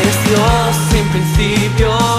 eres Dios sin principio.